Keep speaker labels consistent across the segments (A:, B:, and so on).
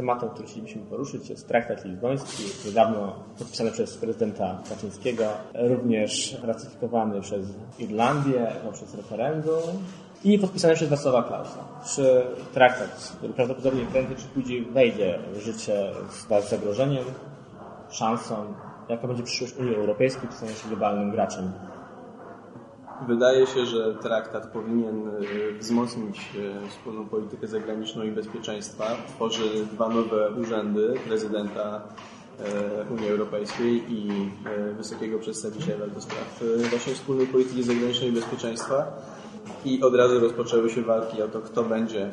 A: Tematem, który chcielibyśmy poruszyć jest traktat lizboński, niedawno podpisany przez prezydenta Kaczyńskiego, również ratyfikowany przez Irlandię poprzez referendum i podpisany przez Wacława Klausa. Czy traktat, który prawdopodobnie prędzej czy później wejdzie w życie z zagrożeniem, szansą, jaka będzie przyszłość Unii Europejskiej, czy stanie się globalnym graczem
B: Wydaje się, że traktat powinien e, wzmocnić e, wspólną politykę zagraniczną i bezpieczeństwa. Tworzy dwa nowe urzędy prezydenta e, Unii Europejskiej i wysokiego przedstawiciela do spraw właśnie wspólnej polityki zagranicznej i bezpieczeństwa. I od razu rozpoczęły się walki o to, kto będzie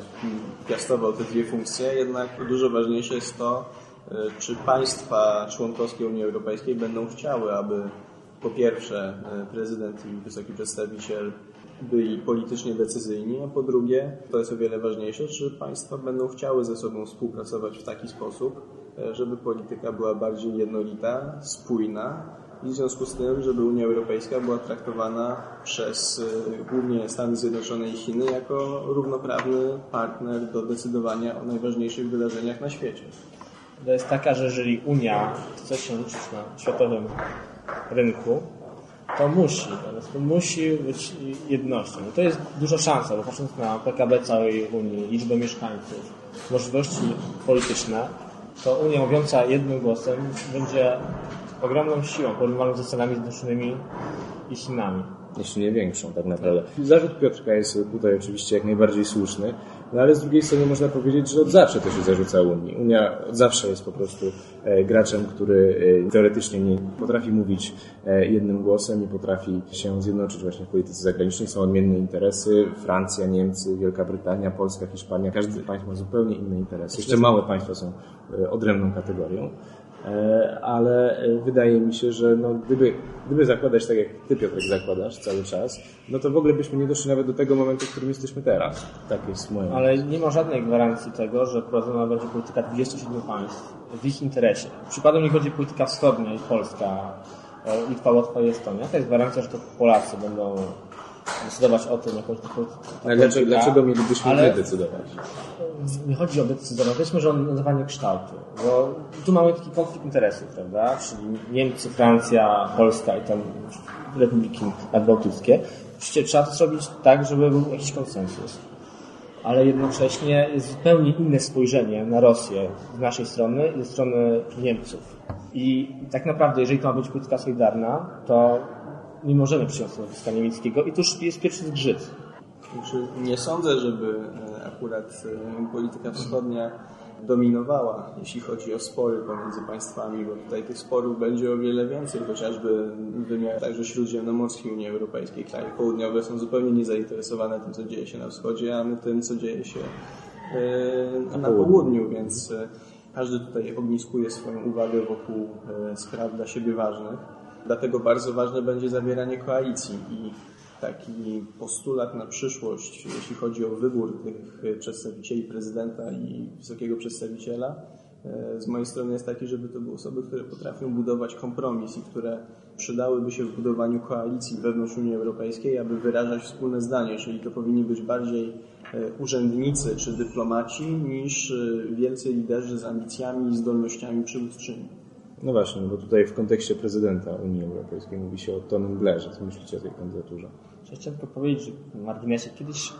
B: piastował te dwie funkcje. Jednak dużo ważniejsze jest to, czy państwa członkowskie Unii Europejskiej będą chciały, aby po pierwsze e, prezydent i wysoki przedstawiciel byli politycznie decyzyjni, a po drugie, to jest o wiele ważniejsze, czy państwa będą chciały ze sobą współpracować w taki sposób, e, żeby polityka była bardziej jednolita, spójna i w związku z tym, żeby Unia Europejska była traktowana przez e, głównie Stany Zjednoczone i Chiny jako równoprawny partner do decydowania o najważniejszych wydarzeniach na świecie.
A: To jest taka, że jeżeli Unia chce się liczyć na światowym rynku, to musi, to musi być jednością. I to jest duża szansa, bo patrząc na PKB całej Unii, liczbę mieszkańców, możliwości polityczne, to Unia mówiąca jednym głosem będzie ogromną siłą porównywaną ze Stanami Zjednoczonymi i Chinami.
C: Jeśli nie większą tak naprawdę. Zarzut Piotrka jest tutaj oczywiście jak najbardziej słuszny. No ale z drugiej strony można powiedzieć, że od zawsze to się zarzuca Unii. Unia od zawsze jest po prostu e, graczem, który e, teoretycznie nie potrafi mówić e, jednym głosem, nie potrafi się zjednoczyć właśnie w polityce zagranicznej. Są odmienne interesy. Francja, Niemcy, Wielka Brytania, Polska, Hiszpania. Każdy państwo ma zupełnie inne interesy. Jeszcze małe państwa są odrębną kategorią. E, ale e, wydaje mi się, że no, gdyby, gdyby zakładać tak, jak Ty, Piotrek, zakładasz cały czas, no to w ogóle byśmy nie doszli nawet do tego momentu, w którym jesteśmy teraz. Tak jest moje.
A: Ale nie ma żadnej gwarancji tego, że prowadzona będzie polityka 27 państw w ich interesie. Przykładem nie chodzi polityka wschodnia i Polska, e, Litwa, Łotwa i Estonia. Jaka jest gwarancja, że to Polacy będą decydować o tym, jakąś taką
C: Ale dlaczego, dlaczego mielibyśmy ale... nie decydować?
A: Nie chodzi o decydowanie, powiedzmy, że o nadawanie kształtu, bo tu mamy taki konflikt interesów, prawda? Czyli Niemcy, Francja, Polska i tam republiki nadbałtyckie. Oczywiście trzeba to zrobić tak, żeby był jakiś konsensus. Ale jednocześnie jest zupełnie inne spojrzenie na Rosję z naszej strony i ze strony Niemców. I tak naprawdę, jeżeli to ma być polityka solidarna, to nie możemy przyjąć stanowiska niemieckiego i tu jest pierwszy zgrzyt.
B: Znaczy, nie sądzę, żeby e, akurat e, polityka wschodnia dominowała, jeśli chodzi o spory pomiędzy państwami, bo tutaj tych sporów będzie o wiele więcej, chociażby w wymiarze także śródziemnomorskiej Unii Europejskiej. Kraje południowe są zupełnie niezainteresowane tym, co dzieje się na wschodzie, a my tym, co dzieje się e, na południu, więc każdy tutaj ogniskuje swoją uwagę wokół spraw dla siebie ważnych. Dlatego bardzo ważne będzie zawieranie koalicji i taki postulat na przyszłość, jeśli chodzi o wybór tych przedstawicieli prezydenta i wysokiego przedstawiciela, e, z mojej strony jest taki, żeby to były osoby, które potrafią budować kompromis i które przydałyby się w budowaniu koalicji wewnątrz Unii Europejskiej, aby wyrażać wspólne zdanie, czyli to powinni być bardziej e, urzędnicy czy dyplomaci niż e, wielcy liderzy z ambicjami i zdolnościami przywódczymi.
C: No właśnie, bo tutaj w kontekście prezydenta Unii Europejskiej mówi się o Tonym Blairze. Co myślicie o tej kandydaturze?
A: Chciałem tylko powiedzieć, że marginesie kiedyś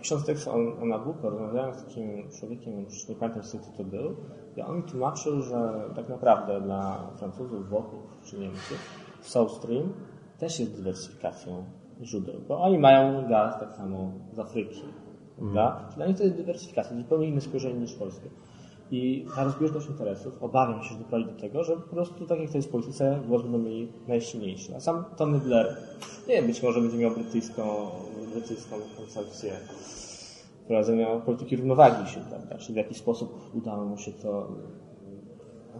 A: pisząc tekst o, o Nabucco, rozmawiałem z takim człowiekiem, już nie pamiętam co to był, i on mi tłumaczył, że tak naprawdę dla Francuzów, Włochów czy Niemców South Stream też jest dywersyfikacją źródeł, bo oni mają gaz tak samo z Afryki. Mm. Dla nich to jest dywersyfikacja, zupełnie inne spojrzenie niż polskie. I ta rozbieżność interesów obawiam się, że doprowadzi do tego, że po prostu, tak jak to jest w polityce, głos będą mieli najsilniejszy. A sam Tony Blair, nie wiem, być może będzie miał brytyjską, brytyjską koncepcję prowadzenia polityki równowagi się, prawda? Czyli w jaki sposób udało mu się to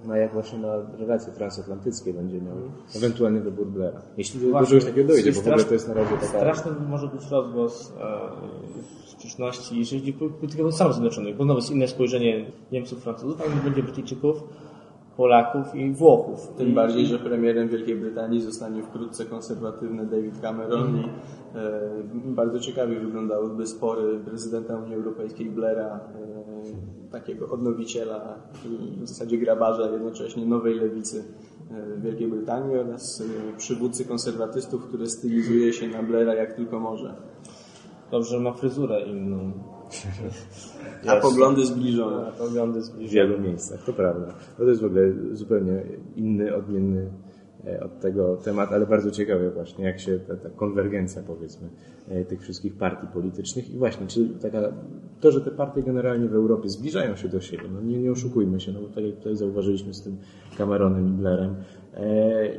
C: no jak właśnie na relacje transatlantyckie będzie miał ewentualny wybór Blaira. Jeśli do czegoś takiego dojdzie, bo w ogóle to jest na razie taka...
A: Straszny może być rozgłos e, sprzeczności, jeżeli chodzi o politykę Stanów Zjednoczonych, bo znowu jest inne spojrzenie Niemców, Francuzów, a nie będzie Brytyjczyków, Polaków i Włochów.
B: Tym
A: I,
B: bardziej, że premierem Wielkiej Brytanii zostanie wkrótce konserwatywny David Cameron i e, bardzo ciekawie wyglądałyby spory prezydenta Unii Europejskiej Blaira, e, takiego odnowiciela i w zasadzie grabarza jednocześnie nowej lewicy e, Wielkiej Brytanii oraz e, przywódcy konserwatystów, który stylizuje się na Blaira jak tylko może.
A: Dobrze, że ma fryzurę inną.
B: A poglądy zbliżone.
A: A poglądy
C: w
A: zbliżone.
C: wielu miejscach, to prawda. No to jest w ogóle zupełnie inny, odmienny e, od tego temat, ale bardzo ciekawe właśnie, jak się ta, ta konwergencja powiedzmy e, tych wszystkich partii politycznych i właśnie, czy taka, to, że te partie generalnie w Europie zbliżają się do siebie, no nie, nie oszukujmy się, no bo tak jak tutaj zauważyliśmy z tym Cameronem i Blairem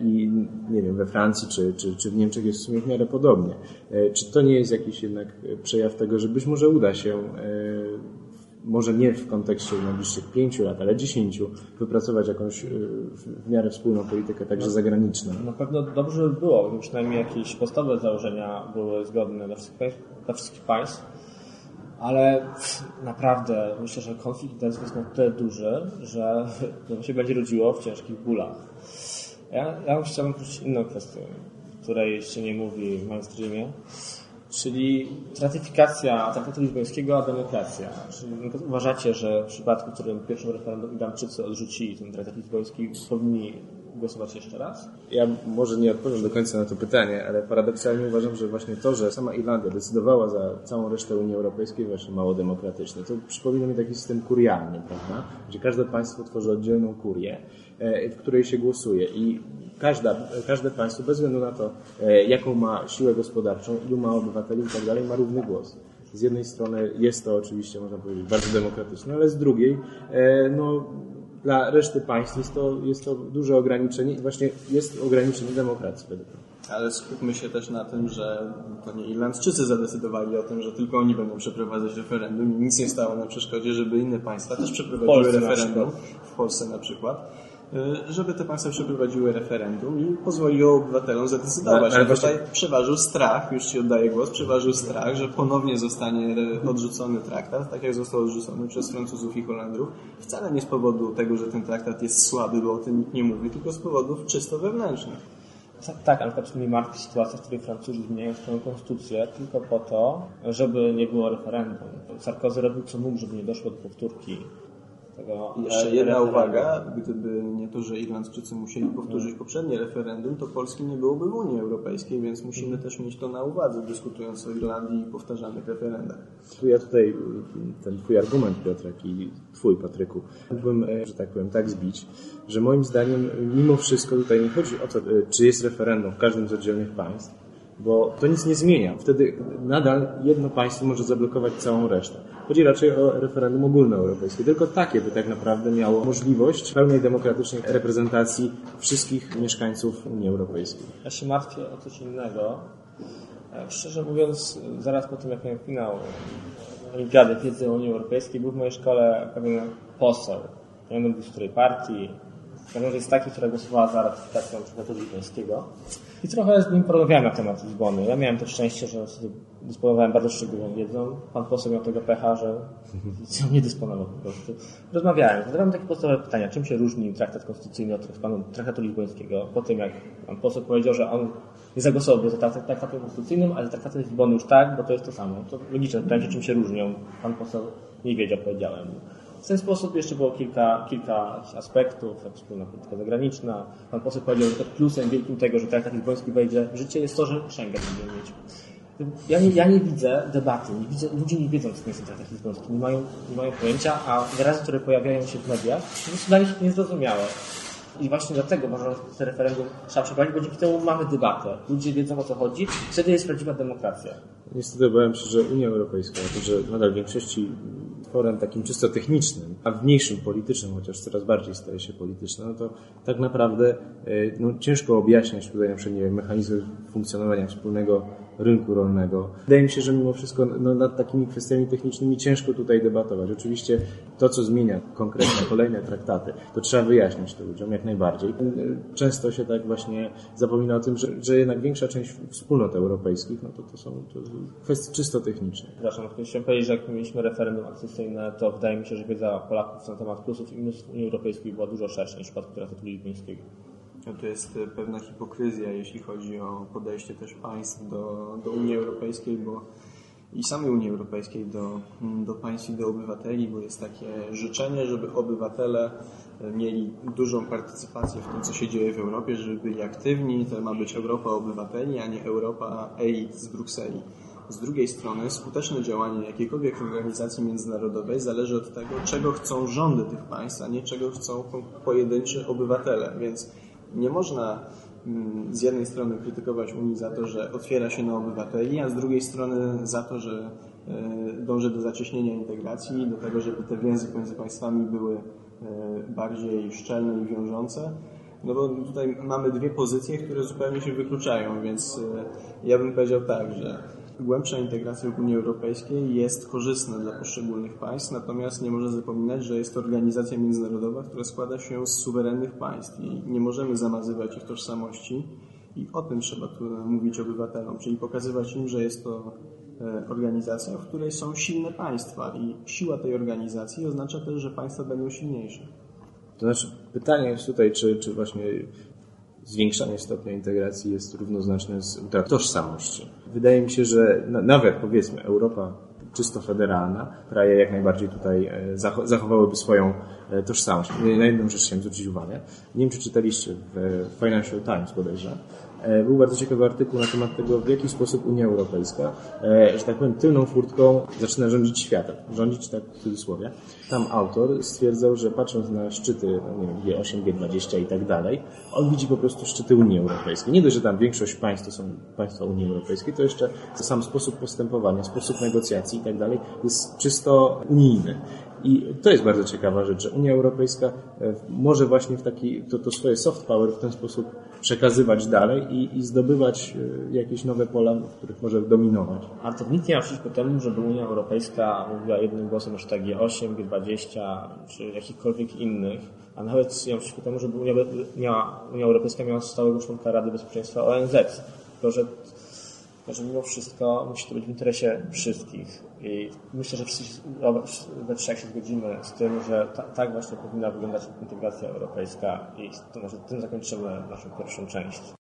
C: i nie wiem, we Francji czy, czy, czy w Niemczech jest w sumie w miarę podobnie. E, Czy to nie jest jakiś jednak przejaw tego, że być może uda się e, może nie w kontekście najbliższych pięciu lat, ale dziesięciu, wypracować jakąś w miarę wspólną politykę, także zagraniczną.
A: Na pewno dobrze by było, gdyby przynajmniej jakieś podstawowe założenia były zgodne dla wszystkich państw, dla wszystkich państw. ale naprawdę myślę, że konflikt interesów jest na tyle duży, że to się będzie rodziło w ciężkich bólach. Ja, ja chciałbym poruszyć inną kwestię, której jeszcze nie mówi w mainstreamie, czyli ratyfikacja traktatu lizbońskiego, a demokracja. Czyli uważacie, że w przypadku, w którym pierwszym referendum Irlandczycy odrzucili ten traktat lizboński, powinni głosować jeszcze raz?
C: Ja może nie odpowiem do końca na to pytanie, ale paradoksalnie uważam, że właśnie to, że sama Irlandia decydowała za całą resztę Unii Europejskiej, właśnie mało demokratyczne. To przypomina mi taki system kurialny, prawda? Gdzie każde państwo tworzy oddzielną kurię, w której się głosuje i każda, każde państwo, bez względu na to, e, jaką ma siłę gospodarczą, ilu ma obywateli i tak dalej, ma równy głos. Z jednej strony jest to oczywiście, można powiedzieć, bardzo demokratyczne, ale z drugiej, e, no, dla reszty państw jest to, jest to duże ograniczenie i właśnie jest ograniczenie demokracji według mnie.
B: Ale skupmy się też na tym, że to nie Irlandczycy zadecydowali o tym, że tylko oni będą przeprowadzać referendum i nic nie stało na przeszkodzie, żeby inne państwa też przeprowadziły
A: Polsce
B: referendum, w Polsce na przykład, żeby te państwa przeprowadziły referendum i pozwoliło obywatelom zadecydować.
C: Ale- ale
B: tutaj
C: właśnie-
B: przeważył strach, już Ci oddaję głos, przeważył strach, że ponownie zostanie odrzucony traktat, tak jak został odrzucony przez Francuzów i Holandrów, wcale nie z powodu tego, że ten traktat jest słaby, bo o tym nikt nie mówi, tylko z powodów czysto wewnętrznych.
A: Tak, tak, ale przykład mnie martwi sytuacja, w której Francuzi zmieniają swoją konstytucję tylko po to, żeby nie było referendum. Sarkozy robił co mógł, żeby nie doszło do powtórki tego
B: Jeszcze
A: e,
B: jedna
A: referendum.
B: uwaga, gdyby nie to, że Irlandczycy musieli powtórzyć poprzednie referendum, to Polski nie byłoby w Unii Europejskiej, więc musimy też mieć to na uwadze, dyskutując o Irlandii i powtarzanych referendach.
C: Ja tutaj y, ten twój argument, Piotrek, i twój, Patryku, mógłbym, e, że tak powiem, tak zbić, że moim zdaniem mimo wszystko tutaj nie chodzi o to, y, czy jest referendum w każdym z oddzielnych państw, bo to nic nie zmienia. Wtedy nadal jedno państwo może zablokować całą resztę. Chodzi raczej o referendum ogólnoeuropejskie. Tylko takie by tak naprawdę miało możliwość pełnej demokratycznej reprezentacji wszystkich mieszkańców Unii Europejskiej.
A: Ja się martwię o coś innego. E, Szczerze mówiąc, zaraz po tym, jak miałem finał Olimpiady Wiedzy Unii Europejskiej, był w mojej szkole pewien poseł. Nie wiem, z której partii. Razie jest taki, która głosowała za ratyfikacją traktatu lizbońskiego. I trochę z nim porozmawiałem na temat Lizbony. Ja miałem to szczęście, że dysponowałem bardzo szczegółową wiedzą. Pan poseł miał tego pecha, że nie dysponował po prostu. Rozmawiałem. Zadałem takie podstawowe pytania. Czym się różni traktat konstytucyjny od traktatu- lizbońskiego? Po tym, jak pan poseł powiedział, że on nie zagłosowałby za traktat- traktatem konstytucyjnym, ale traktatem Lizbony już tak, bo to jest to samo. To logiczne pytanie, czym się różnią. Pan poseł nie wiedział, powiedziałem. W ten sposób jeszcze było kilka, kilka aspektów, jak wspólna polityka zagraniczna. Pan poseł powiedział, że to plusem wielkim tego, że traktat lizboński wejdzie w życie jest to, że Schengen będziemy mieć. Ja nie, ja nie widzę debaty, nie widzę, ludzie nie wiedzą, co to jest traktat lizboński, nie mają, nie mają pojęcia, a wyrazy, które pojawiają się w mediach, po prostu dla nich niezrozumiałe. I właśnie dlatego może te referendum trzeba przeprowadzić, bo dzięki temu mamy debatę. Ludzie wiedzą o co chodzi, wtedy jest prawdziwa demokracja.
C: Niestety obawiam się, że Unia Europejska, jako że nadal w większości forem takim czysto technicznym, a w mniejszym politycznym, chociaż coraz bardziej staje się polityczne, no to tak naprawdę e, no, ciężko objaśniać tutaj na przykład nie wiem, mechanizmy funkcjonowania wspólnego rynku rolnego. Wydaje mi się, że mimo wszystko no, nad takimi kwestiami technicznymi ciężko tutaj debatować. Oczywiście to, co zmienia konkretne kolejne traktaty, to trzeba wyjaśnić to ludziom jak najbardziej. Często się tak właśnie zapomina o tym, że, że jednak większa część wspólnot europejskich, no to, to są to kwestie czysto techniczne.
A: Przepraszam, chciałem powiedzieć, że jak mieliśmy referendum akcesyjne, to wydaje mi się, że wiedza Polaków na temat plusów i minusów Unii Europejskiej była dużo szersza niż w przypadku traktatu lizbońskiego.
B: No to jest e, pewna hipokryzja, jeśli chodzi o podejście też państw do, do Unii Europejskiej, bo i samej Unii Europejskiej do, do państw i do obywateli, bo jest takie życzenie, żeby obywatele e, mieli dużą partycypację w tym, co się dzieje w Europie, żeby byli aktywni. To ma być Europa obywateli, a nie Europa elit z Brukseli. Z drugiej strony skuteczne działanie jakiejkolwiek organizacji międzynarodowej zależy od tego, czego chcą rządy tych państw, a nie czego chcą pojedynczy obywatele. Więc nie można mm, z jednej strony krytykować Unii za to, że otwiera się na obywateli, a z drugiej strony za to, że e, dąży do zacieśnienia integracji, do tego, żeby te więzy pomiędzy państwami były e, bardziej szczelne i wiążące. No bo tutaj mamy dwie pozycje, które zupełnie się wykluczają, więc e, ja bym powiedział tak, że głębsza integracja w Unii Europejskiej jest korzystna dla poszczególnych państw, natomiast nie można zapominać, że jest to organizacja międzynarodowa, która składa się z suwerennych państw i nie możemy zamazywać ich tożsamości i o tym trzeba tu mówić obywatelom, czyli pokazywać im, że jest to e, organizacja, w której są silne państwa i siła tej organizacji oznacza też, że państwa będą silniejsze.
C: To znaczy pytanie jest tutaj, czy, czy właśnie zwiększanie stopnia integracji jest równoznaczne z utratą tożsamości. Wydaje mi się, że nawet powiedzmy Europa czysto federalna, kraje jak najbardziej tutaj e, zachowałyby swoją e, tożsamość. Na jedną rzecz chciałem zwrócić uwagę. Nie wiem, czy czytaliście w Financial Times bodajże, E, był bardzo ciekawy artykuł na temat tego, w jaki sposób Unia Europejska, e, że tak powiem, tylną furtką zaczyna rządzić światem. Rządzić tak w cudzysłowie. Tam autor stwierdzał, że patrząc na szczyty, no nie wiem, G8, G20 i tak dalej, on widzi po prostu szczyty Unii Europejskiej. Nie dość, że tam większość państw to są państwa Unii Europejskiej, to jeszcze to sam sposób postępowania, sposób negocjacji i tak dalej jest czysto unijny. I to jest bardzo ciekawa rzecz, że Unia Europejska e, może właśnie w taki, to, to swoje soft power w ten sposób przekazywać dalej i, i zdobywać e, jakieś nowe pola, w których może dominować.
A: A to nikt nie ma przeciwko temu, żeby Unia Europejska mówiła jednym głosem tak G8, G20 czy jakichkolwiek innych, a nawet nie ma przeciwko temu, żeby Unia, miała, Unia Europejska miała stałego członka Rady Bezpieczeństwa ONZ. Tylko, że że mimo wszystko musi to być w interesie wszystkich. I myślę, że wszyscy we trzech się zgodzimy z tym, że ta, tak właśnie powinna wyglądać integracja europejska i to może tym zakończymy naszą pierwszą część.